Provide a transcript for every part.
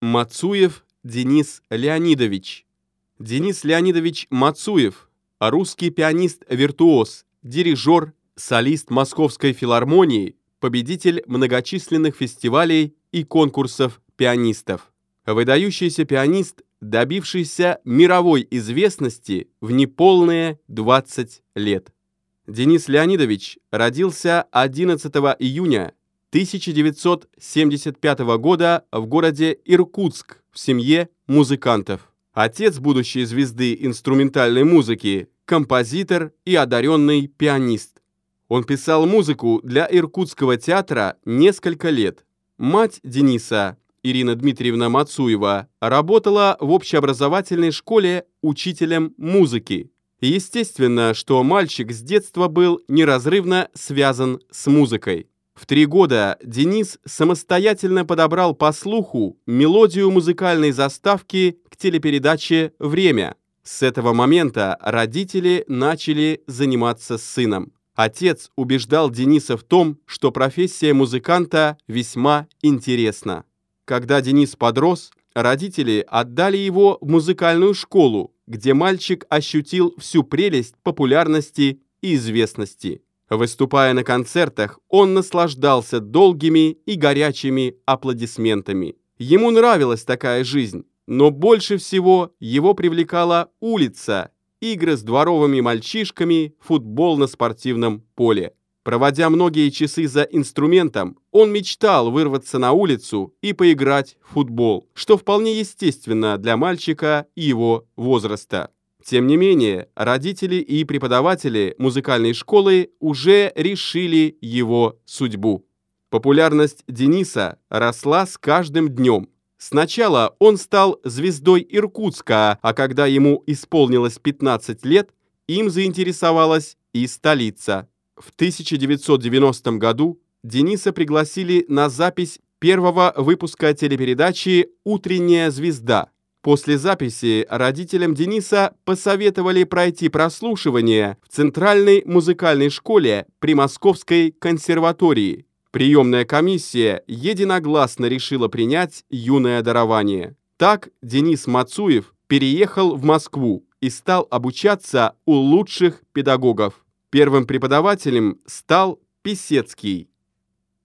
Мацуев Денис Леонидович. Денис Леонидович Мацуев, русский пианист-виртуоз, дирижер, солист Московской филармонии, победитель многочисленных фестивалей и конкурсов пианистов. Выдающийся пианист, добившийся мировой известности в неполные 20 лет. Денис Леонидович родился 11 июня 1975 года в городе Иркутск в семье музыкантов. Отец будущей звезды инструментальной музыки, композитор и одаренный пианист. Он писал музыку для Иркутского театра несколько лет. Мать Дениса, Ирина Дмитриевна Мацуева, работала в общеобразовательной школе учителем музыки. Естественно, что мальчик с детства был неразрывно связан с музыкой. В три года Денис самостоятельно подобрал по слуху мелодию музыкальной заставки к телепередаче «Время». С этого момента родители начали заниматься с сыном. Отец убеждал Дениса в том, что профессия музыканта весьма интересна. Когда Денис подрос, родители отдали его в музыкальную школу, где мальчик ощутил всю прелесть популярности и известности. Выступая на концертах, он наслаждался долгими и горячими аплодисментами. Ему нравилась такая жизнь, но больше всего его привлекала улица, игры с дворовыми мальчишками, футбол на спортивном поле. Проводя многие часы за инструментом, он мечтал вырваться на улицу и поиграть в футбол, что вполне естественно для мальчика его возраста. Тем не менее, родители и преподаватели музыкальной школы уже решили его судьбу. Популярность Дениса росла с каждым днем. Сначала он стал звездой Иркутска, а когда ему исполнилось 15 лет, им заинтересовалась и столица. В 1990 году Дениса пригласили на запись первого выпуска телепередачи «Утренняя звезда», После записи родителям Дениса посоветовали пройти прослушивание в Центральной музыкальной школе при Московской консерватории. Приемная комиссия единогласно решила принять юное дарование. Так Денис Мацуев переехал в Москву и стал обучаться у лучших педагогов. Первым преподавателем стал Писецкий.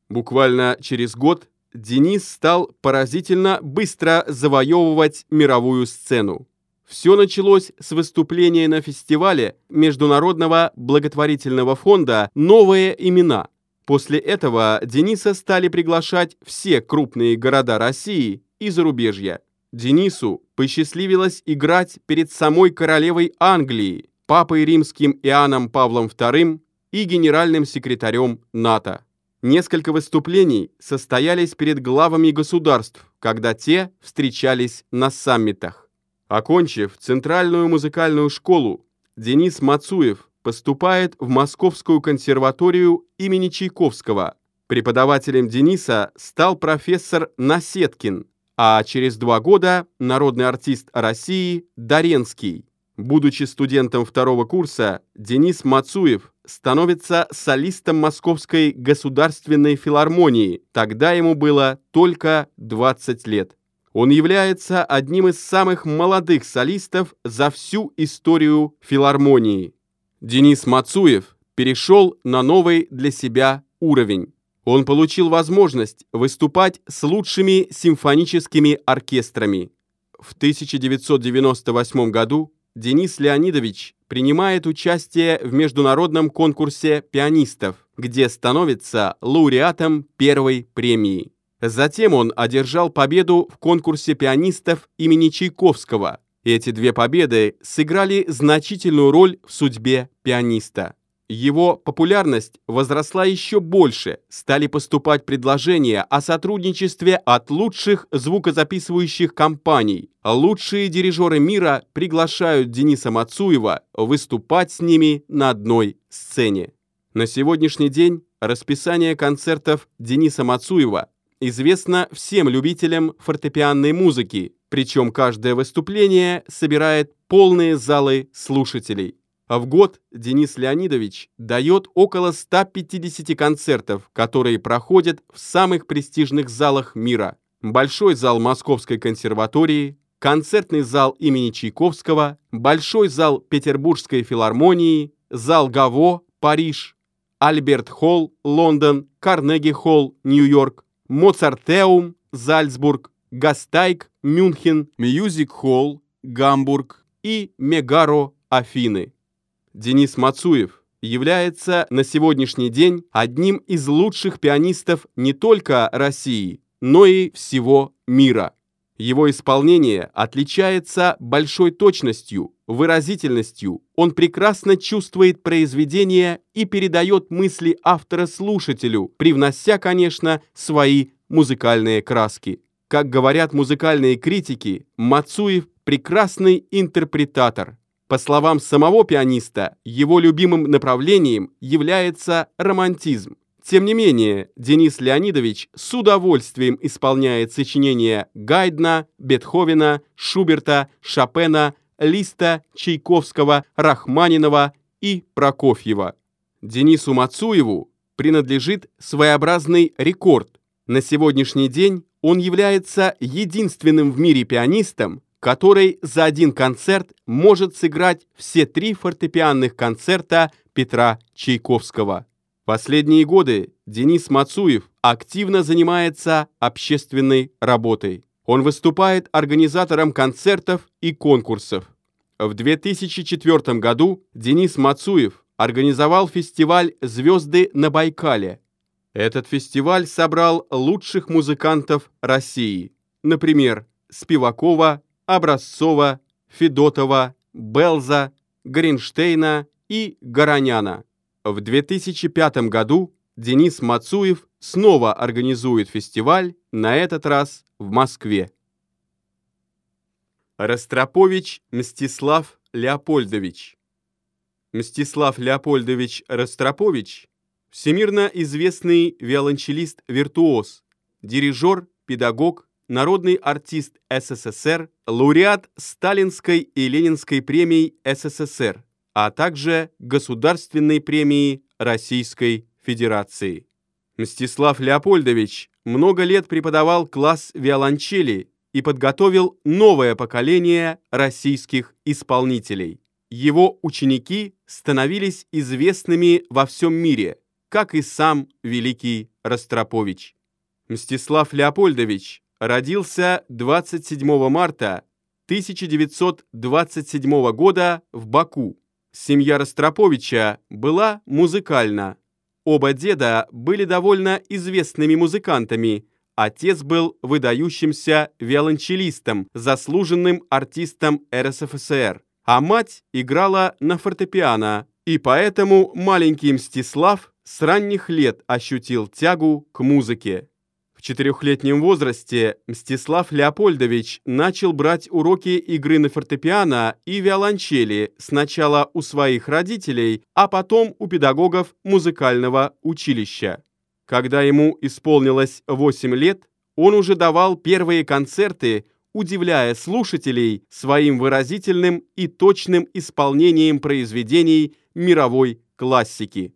Буквально через год Денис стал поразительно быстро завоевывать мировую сцену. Все началось с выступления на фестивале Международного благотворительного фонда «Новые имена». После этого Дениса стали приглашать все крупные города России и зарубежья. Денису посчастливилось играть перед самой королевой Англии, папой римским Иоанном Павлом II и генеральным секретарем НАТО. Несколько выступлений состоялись перед главами государств, когда те встречались на саммитах. Окончив Центральную музыкальную школу, Денис Мацуев поступает в Московскую консерваторию имени Чайковского. Преподавателем Дениса стал профессор Насеткин, а через два года народный артист России Доренский. Будучи студентом второго курса, Денис Мацуев становится солистом Московской государственной филармонии. Тогда ему было только 20 лет. Он является одним из самых молодых солистов за всю историю филармонии. Денис Мацуев перешел на новый для себя уровень. Он получил возможность выступать с лучшими симфоническими оркестрами. В 1998 году Денис Леонидович принимает участие в международном конкурсе пианистов, где становится лауреатом первой премии. Затем он одержал победу в конкурсе пианистов имени Чайковского. Эти две победы сыграли значительную роль в судьбе пианиста. Его популярность возросла еще больше, стали поступать предложения о сотрудничестве от лучших звукозаписывающих компаний. Лучшие дирижеры мира приглашают Дениса Мацуева выступать с ними на одной сцене. На сегодняшний день расписание концертов Дениса Мацуева известно всем любителям фортепианной музыки, причем каждое выступление собирает полные залы слушателей. А в год Денис Леонидович дает около 150 концертов, которые проходят в самых престижных залах мира. Большой зал Московской консерватории, концертный зал имени Чайковского, Большой зал Петербургской филармонии, зал Гаво, Париж, Альберт-холл, Лондон, Карнеги-холл, Нью-Йорк, Моцартеум, Зальцбург, Гастайг, Мюнхен, Мьюзик-холл, Гамбург и Мегаро, Афины. Денис Мацуев является на сегодняшний день одним из лучших пианистов не только России, но и всего мира. Его исполнение отличается большой точностью, выразительностью. Он прекрасно чувствует произведение и передает мысли автора слушателю, привнося, конечно, свои музыкальные краски. Как говорят музыкальные критики, Мацуев – прекрасный интерпретатор. По словам самого пианиста, его любимым направлением является романтизм. Тем не менее, Денис Леонидович с удовольствием исполняет сочинения Гайдна, Бетховена, Шуберта, Шопена, Листа, Чайковского, Рахманинова и Прокофьева. Денису Мацуеву принадлежит своеобразный рекорд. На сегодняшний день он является единственным в мире пианистом, который за один концерт может сыграть все три фортепианных концерта Петра Чайковского. Последние годы Денис Мацуев активно занимается общественной работой. Он выступает организатором концертов и конкурсов. В 2004 году Денис Мацуев организовал фестиваль «Звезды на Байкале». Этот фестиваль собрал лучших музыкантов России, например, Спивакова, Образцова, Федотова, Белза, Гринштейна и Гороняна. В 2005 году Денис Мацуев снова организует фестиваль, на этот раз в Москве. Ростропович Мстислав Леопольдович Мстислав Леопольдович Ростропович – всемирно известный виолончелист-виртуоз, дирижер, педагог, народный артист СССР, лауреат Сталинской и Ленинской премий СССР, а также Государственной премии Российской Федерации. Мстислав Леопольдович много лет преподавал класс виолончели и подготовил новое поколение российских исполнителей. Его ученики становились известными во всем мире, как и сам великий Ростропович. Мстислав Леопольдович родился 27 марта 1927 года в Баку. Семья Ростроповича была музыкальна. Оба деда были довольно известными музыкантами. Отец был выдающимся виолончелистом, заслуженным артистом РСФСР, а мать играла на фортепиано, и поэтому маленький Мстислав с ранних лет ощутил тягу к музыке четырехлетнем возрасте Мстислав Леопольдович начал брать уроки игры на фортепиано и виолончели сначала у своих родителей, а потом у педагогов музыкального училища. Когда ему исполнилось 8 лет, он уже давал первые концерты, удивляя слушателей своим выразительным и точным исполнением произведений мировой классики.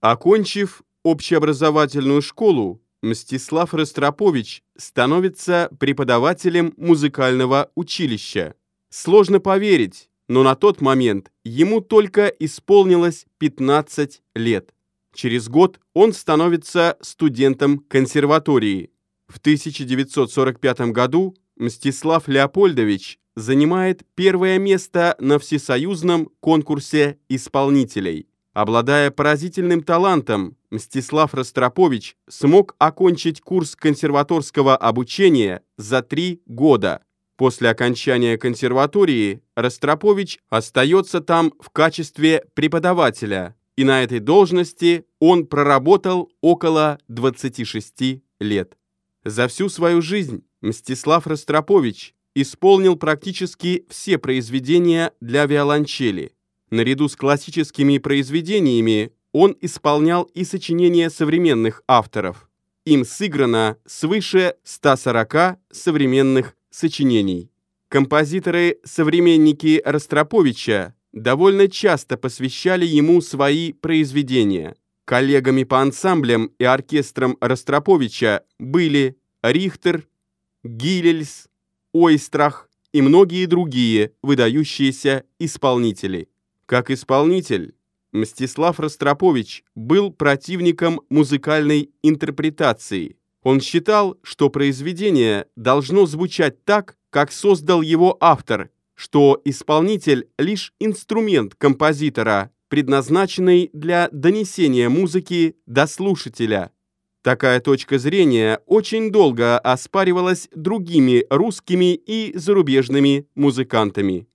Окончив общеобразовательную школу, Мстислав Ростропович становится преподавателем музыкального училища. Сложно поверить, но на тот момент ему только исполнилось 15 лет. Через год он становится студентом консерватории. В 1945 году Мстислав Леопольдович занимает первое место на всесоюзном конкурсе исполнителей. Обладая поразительным талантом, Мстислав Ростропович смог окончить курс консерваторского обучения за три года. После окончания консерватории Ростропович остается там в качестве преподавателя, и на этой должности он проработал около 26 лет. За всю свою жизнь Мстислав Ростропович исполнил практически все произведения для виолончели – Наряду с классическими произведениями он исполнял и сочинения современных авторов. Им сыграно свыше 140 современных сочинений. Композиторы-современники Ростроповича довольно часто посвящали ему свои произведения. Коллегами по ансамблям и оркестрам Ростроповича были Рихтер, Гилельс, Ойстрах и многие другие выдающиеся исполнители. Как исполнитель, Мстислав Ростропович был противником музыкальной интерпретации. Он считал, что произведение должно звучать так, как создал его автор, что исполнитель – лишь инструмент композитора, предназначенный для донесения музыки до слушателя. Такая точка зрения очень долго оспаривалась другими русскими и зарубежными музыкантами.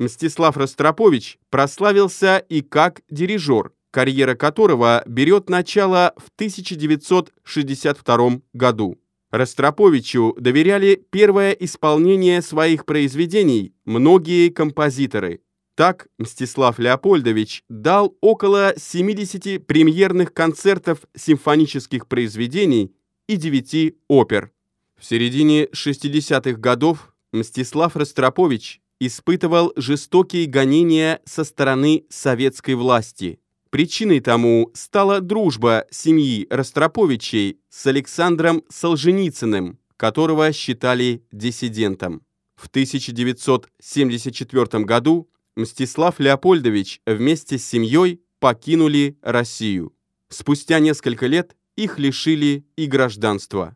Мстислав Ростропович прославился и как дирижер, карьера которого берет начало в 1962 году. Ростроповичу доверяли первое исполнение своих произведений многие композиторы. Так Мстислав Леопольдович дал около 70 премьерных концертов симфонических произведений и 9 опер. В середине 60-х годов Мстислав Ростропович испытывал жестокие гонения со стороны советской власти. Причиной тому стала дружба семьи Ростроповичей с Александром Солженицыным, которого считали диссидентом. В 1974 году Мстислав Леопольдович вместе с семьей покинули Россию. Спустя несколько лет их лишили и гражданства.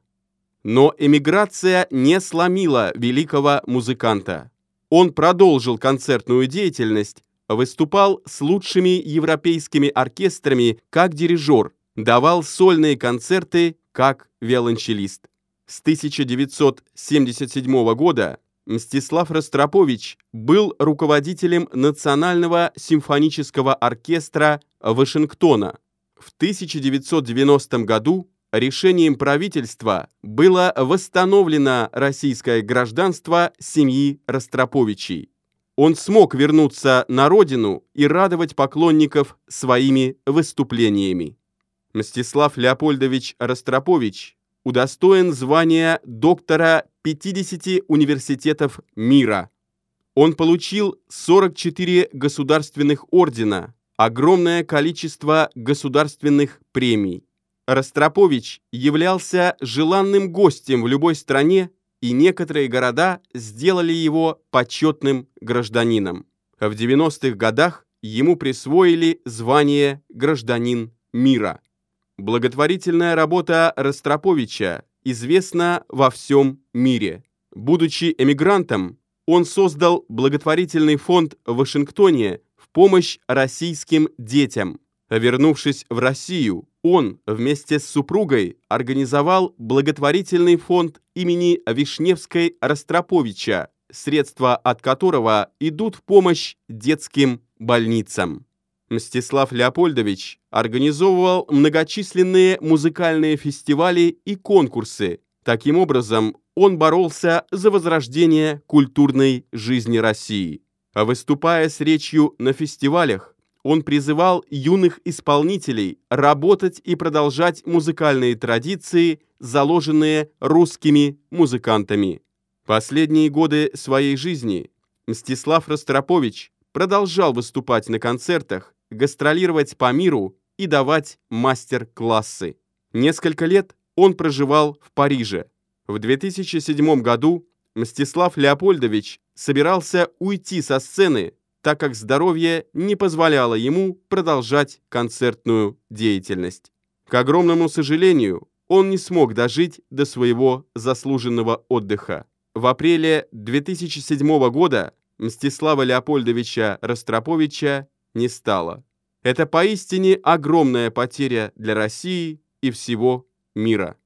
Но эмиграция не сломила великого музыканта. Он продолжил концертную деятельность выступал с лучшими европейскими оркестрами как дирижер, давал сольные концерты как виолончелист. С 1977 года Мстислав Ростропович был руководителем Национального симфонического оркестра Вашингтона. В 1990 году решением правительства было восстановлено российское гражданство семьи Ростроповичей он смог вернуться на родину и радовать поклонников своими выступлениями. Мстислав Леопольдович Ростропович удостоен звания доктора 50 университетов мира. Он получил 44 государственных ордена, огромное количество государственных премий. Ростропович являлся желанным гостем в любой стране и некоторые города сделали его почетным гражданином. В 90-х годах ему присвоили звание «Гражданин мира». Благотворительная работа Ростроповича известна во всем мире. Будучи эмигрантом, он создал благотворительный фонд в Вашингтоне в помощь российским детям. Вернувшись в Россию, он вместе с супругой организовал благотворительный фонд имени Вишневской Ростроповича, средства от которого идут в помощь детским больницам. Мстислав Леопольдович организовывал многочисленные музыкальные фестивали и конкурсы. Таким образом, он боролся за возрождение культурной жизни России. Выступая с речью на фестивалях, он призывал юных исполнителей работать и продолжать музыкальные традиции, заложенные русскими музыкантами. Последние годы своей жизни Мстислав Ростропович продолжал выступать на концертах, гастролировать по миру и давать мастер-классы. Несколько лет он проживал в Париже. В 2007 году Мстислав Леопольдович собирался уйти со сцены, так как здоровье не позволяло ему продолжать концертную деятельность. К огромному сожалению, он не смог дожить до своего заслуженного отдыха. В апреле 2007 года Мстислава Леопольдовича Ростроповича не стало. Это поистине огромная потеря для России и всего мира.